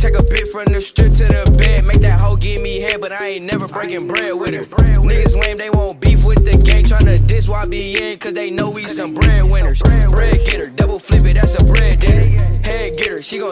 Take a bit from the strip to the bed, make that hoe give me head, but I ain't never breaking bread with her. Niggas lame, they won't beef with the gang, tryna diss in, cause they know we some bread winners. Bread getter,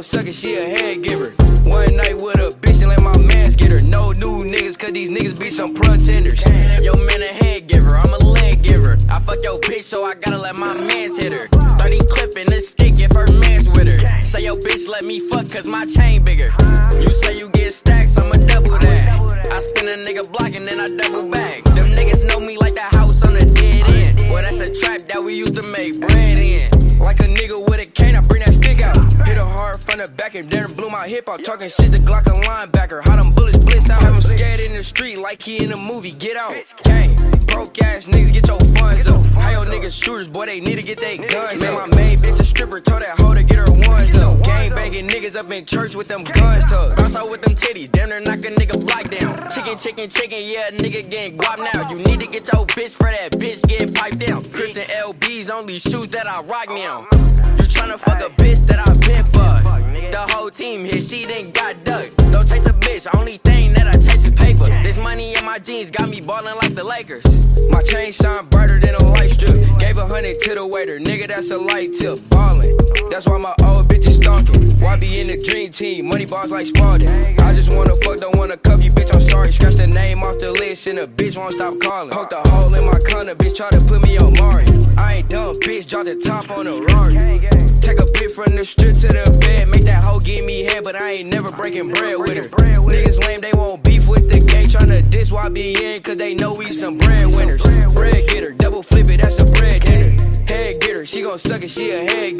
she suck it, she a head giver. One night with a bitch and let my mans get her. No new niggas, cause these niggas be some pretenders. Yo, man, a head giver, I'm a leg giver. I fuck your bitch, so I gotta let my mans hit her. 30 clipping a stick if her man's with her. Say yo, bitch let me fuck, cause my chain bigger. You say you get stacks, I'ma double that. I spin a nigga block and then I double back. Them niggas know me like that house on the dead end. Boy, that's the trap that we used to make hard from the back and then blew my hip out. Talking shit to Glock a linebacker. How them bullets blitz out. Have him scared in the street like he in a movie. Get out. Gang. Broke ass niggas, get your funds up. How your niggas shooters, boy, they need to get their guns. Man, my main bitch a stripper, told that hoe to get her ones up. Gang banging niggas up in church with them guns tucked. Bounce out with them titties, damn near knock a nigga block down. Chicken, chicken, chicken, yeah, nigga getting guap now. You need to get your bitch for that bitch get piped down. Christian LB's only shoes that I rock now. You tryna Don't chase a bitch, only thing that I chase is paper. This money in my jeans got me ballin' like the Lakers. My chain shine brighter than a light strip. Gave a hundred to the waiter, nigga, that's a light tip. Ballin', that's why my old bitch is stonking. Why be in the dream team? Money bars like Spalding. I just wanna fuck, don't wanna cuff you, bitch. I'm sorry. Scratch the name off the list, and the bitch won't stop calling. Poke the hole in my corner, bitch, try to put me on Maury. I ain't dumb, bitch, drop the top on the Rari. Take a bit from the strip to the bed, make that I ain't never breaking bread with her. Niggas lame, they won't beef with the gang, tryna diss why be in, cause they know we some bread winners. Bread getter, double flip it, that's a bread dinner. Head getter, she gon' suck it, she a head